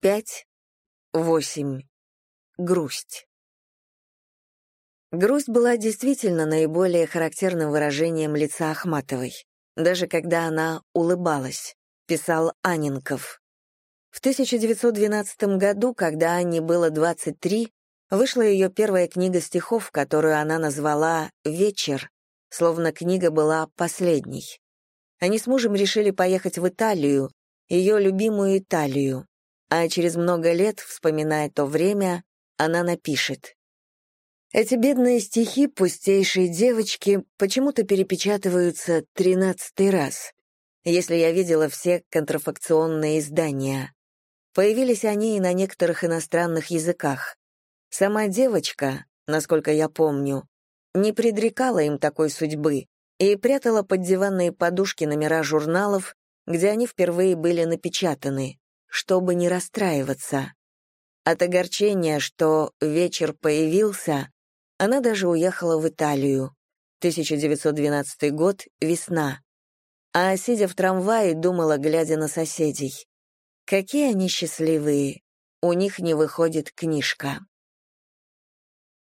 пять, восемь. Грусть. Грусть была действительно наиболее характерным выражением лица Ахматовой, даже когда она улыбалась, писал Анинков. В 1912 году, когда Анне было 23, вышла ее первая книга стихов, которую она назвала «Вечер», словно книга была последней. Они с мужем решили поехать в Италию, ее любимую Италию, а через много лет, вспоминая то время, она напишет. Эти бедные стихи пустейшие девочки почему-то перепечатываются тринадцатый раз, если я видела все контрафакционные издания. Появились они и на некоторых иностранных языках. Сама девочка, насколько я помню, не предрекала им такой судьбы и прятала под диванные подушки номера журналов, где они впервые были напечатаны, чтобы не расстраиваться. От огорчения, что вечер появился, она даже уехала в Италию. 1912 год, весна. А сидя в трамвае, думала, глядя на соседей. Какие они счастливые. У них не выходит книжка.